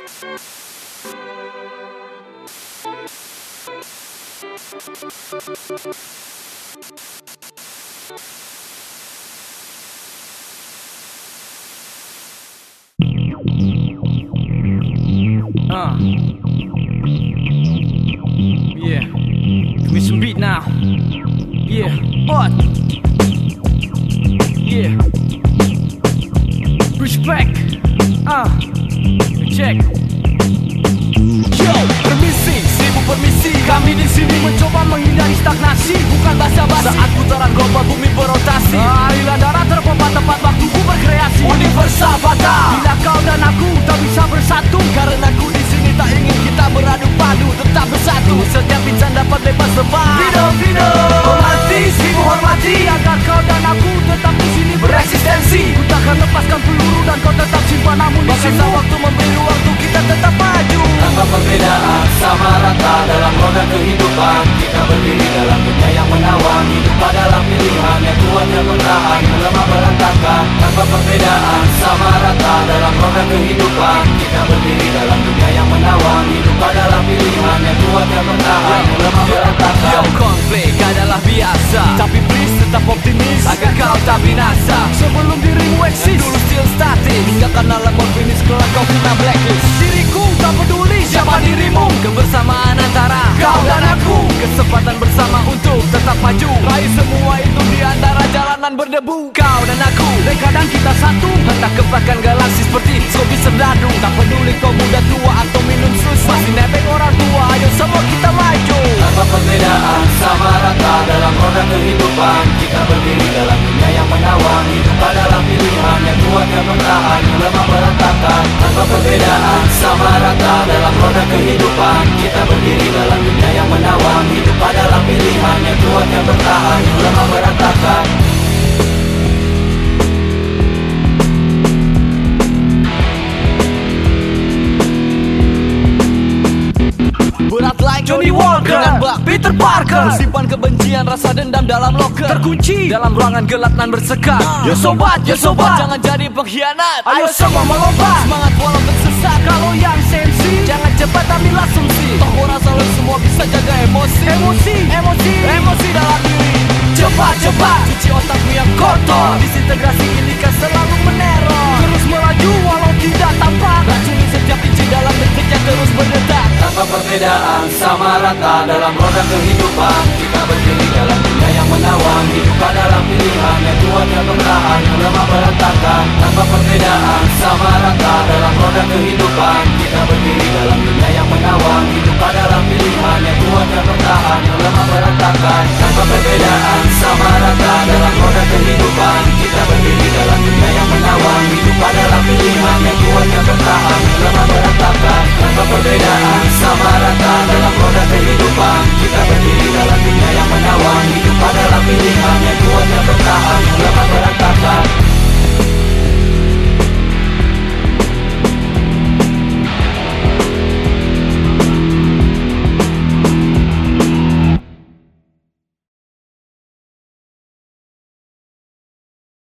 Uh. Yeah. Give me some beat now. Yeah. What? Yeah. Respect. Ah. Uh. Check. Yo, permisi, sibuk permisi. Kami di sini mencoba menghindari stagnasi. Bukan basa-basi. Saat putaran global bumi berotasi. Aliran darah terpompa tepat waktu ku berkreasi. Universal fatal Bila kau dan aku tak bisa bersatu Karena ku di sini tak ingin kita beradu padu Tetap bersatu. Setiap insan dapat bebas lepas Freedom, freedom Hormati, seribu hormati. Agar kau dan aku tetap di sini bereksistensi. Ku takkan lepaskan peluru dan kau tetap simpan amunisimu. Waktu memberi dalam roda kehidupan. Kita berdiri dalam dunia yang menawan. Hidup adalah pilihan yang kuat yang bertahan Yang lemah berantakan Tanpa perbedaan. Sama rata dalam roda kehidupan. Kita berdiri dalam dunia yang menawan. Hidup adalah pilihan yang kuat yang bertahan Yang lemah berantakan. Yo konflik adalah biasa. Tapi please tetap optimis Agar kau tak binasa. Sebelum dirimu eksis Dulu still statis Tinggalkan alam finish kelak kau kena blacklist jalanan berdebu. Kau dan aku Dan kadang kita satu. Hentak kepakan galaksi seperti Sobi serdadu. Tak peduli kau muda tua atau minum susu Masih nebeng orang tua Ayo semua kita maju. Tanpa perbedaan sama rata dalam roda kehidupan? Kita berdiri dalam dunia yang menawan. Hidup adalah pilihan yang kuat yang bertahan. Yang lemah berantakan. Tanpa perbedaan sama rata dalam roda kehidupan? Kita berdiri dalam dunia yang menawan. Hidup adalah pilihan yang kuat yang bertahan. Yang lemah berantakan Bak Peter Parker. Simpan kebencian rasa dendam dalam locker Terkunci. Dalam ruangan gelap nan bersekat. Yo sobat, yo sobat. Jangan jadi pengkhianat. Ayo semua melompat. Semangat walau tersesat. Kalau yang sensi. Jangan cepat ambil asumsi. Toh orang selalu semua bisa jaga emosi. Emosi, emosi, emosi dalam diri. Cepat, cepat. Cuci otakmu yang kotor. Disintegrasi ini kan selalu meneror. Terus melaju walau tidak tampak. Racuni setiap inci dalam detik yang terus berdetak. Tanpa perbedaan sama rata dalam roda kehidupan. Kita berdiri dalam dunia yang menawan Hidup adalah pilihan yang kuat yang bertahan Yang lemah berantakan Tanpa perbedaan. Sama rata dalam roda kehidupan. Kita berdiri dalam dunia yang menawan Hidup adalah pilihan yang kuat yang bertahan Yang lemah berantakan Tanpa perbedaan. Sama rata dalam roda kehidupan. Kita berdiri dalam dunia yang menawan Hidup adalah pilihan yang kuat yang bertahan Yang lemah berantakan Tanpa perbedaan. Sama rata